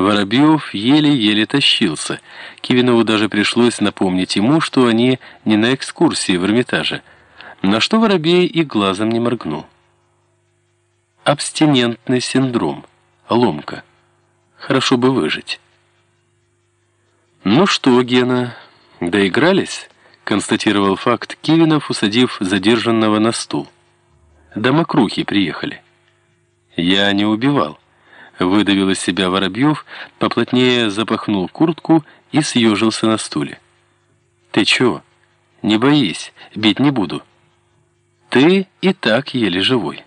Воробьев еле-еле тащился. Кивинову даже пришлось напомнить ему, что они не на экскурсии в Эрмитаже, на что Воробей и глазом не моргнул. Абстинентный синдром. Ломка. Хорошо бы выжить. «Ну что, Гена, доигрались?» констатировал факт Кивинов, усадив задержанного на стул. «Домокрухи приехали». «Я не убивал». Выдавил из себя Воробьев, поплотнее запахнул куртку и съежился на стуле. «Ты чего? Не боись, бить не буду. Ты и так еле живой».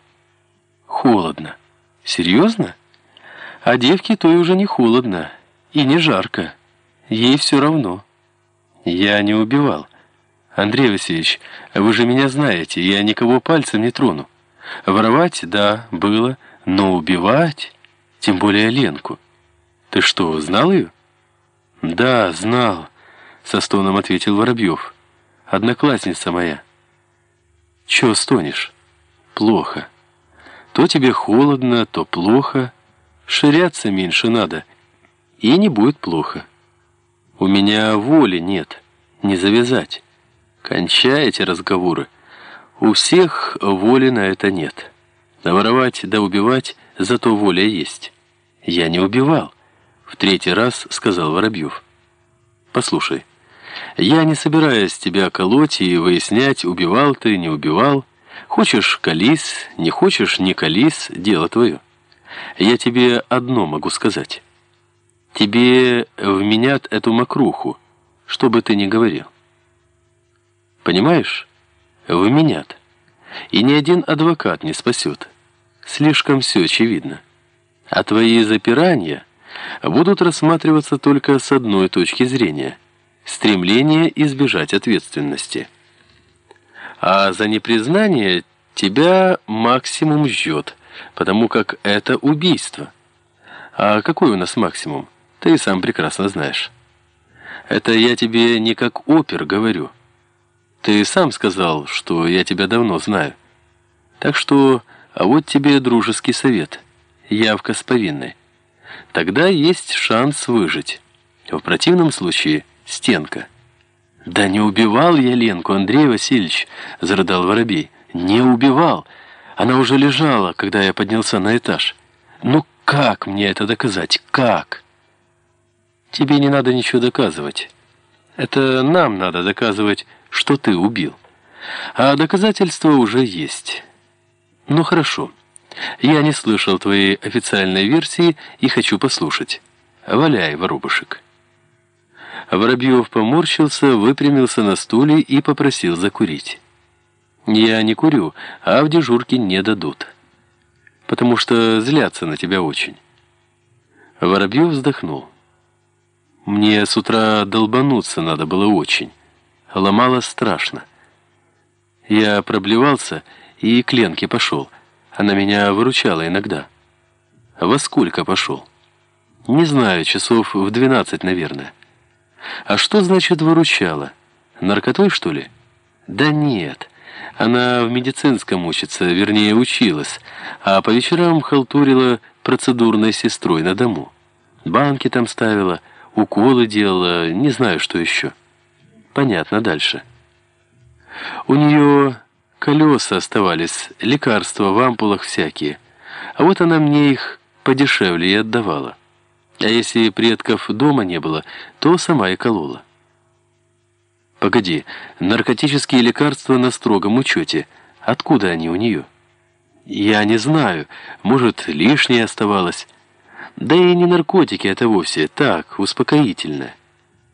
«Холодно». «Серьезно?» «А девке той уже не холодно и не жарко. Ей все равно». «Я не убивал». «Андрей Васильевич, вы же меня знаете, я никого пальцем не трону. Воровать, да, было, но убивать...» Тем более Ленку. Ты что, знал ее? Да, знал, со стоном ответил Воробьев. Одноклассница моя. Чего стонешь? Плохо. То тебе холодно, то плохо. Ширяться меньше надо, и не будет плохо. У меня воли нет, не завязать. Кончай эти разговоры. У всех воли на это нет. Наворовать да убивать, зато воля есть. «Я не убивал», — в третий раз сказал Воробьев. «Послушай, я не собираюсь тебя колоть и выяснять, убивал ты, не убивал. Хочешь — колись, не хочешь — не колись, дело твое. Я тебе одно могу сказать. Тебе вменят эту мокруху, что бы ты ни говорил. Понимаешь? Вменят. И ни один адвокат не спасет. Слишком все очевидно а твои запирания будут рассматриваться только с одной точки зрения – стремление избежать ответственности. А за непризнание тебя максимум ждет, потому как это убийство. А какой у нас максимум? Ты сам прекрасно знаешь. Это я тебе не как опер говорю. Ты сам сказал, что я тебя давно знаю. Так что, а вот тебе дружеский совет – явка с повинной. Тогда есть шанс выжить. В противном случае стенка. «Да не убивал я Ленку, Андрей Васильевич», — зарыдал Воробей. «Не убивал. Она уже лежала, когда я поднялся на этаж. Ну как мне это доказать? Как?» «Тебе не надо ничего доказывать. Это нам надо доказывать, что ты убил. А доказательства уже есть. Ну хорошо». Я не слышал твоей официальной версии и хочу послушать. Валяй, воробушек. Воробьев поморщился, выпрямился на стуле и попросил закурить. Я не курю, а в дежурке не дадут. Потому что злятся на тебя очень. Воробьев вздохнул. Мне с утра долбануться надо было очень. Ломало страшно. Я проблевался и к Ленке пошел. Она меня выручала иногда. Во сколько пошел? Не знаю, часов в двенадцать, наверное. А что значит выручала? Наркотой, что ли? Да нет. Она в медицинском учится, вернее, училась, а по вечерам халтурила процедурной сестрой на дому. Банки там ставила, уколы делала, не знаю, что еще. Понятно, дальше. У нее Колеса оставались, лекарства в ампулах всякие. А вот она мне их подешевле и отдавала. А если предков дома не было, то сама и колола. Погоди, наркотические лекарства на строгом учете. Откуда они у нее? Я не знаю, может, лишнее оставалось. Да и не наркотики это вовсе, так, успокоительное.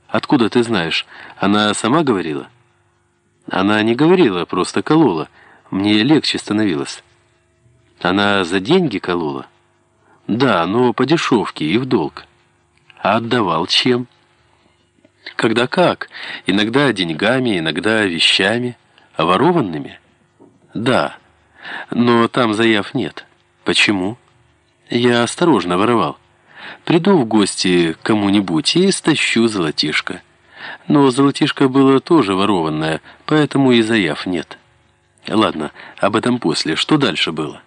Откуда ты знаешь? Она сама говорила? Она не говорила, просто колола. Мне легче становилось. Она за деньги колола? Да, но по дешевке и в долг. А отдавал чем? Когда как? Иногда деньгами, иногда вещами. А ворованными? Да, но там заяв нет. Почему? Я осторожно воровал. Приду в гости к кому-нибудь и стащу золотишко. Но золотишко было тоже ворованное, поэтому и заяв нет. Ладно, об этом после. Что дальше было?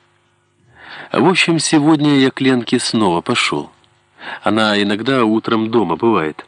В общем, сегодня я к Ленке снова пошел. Она иногда утром дома бывает.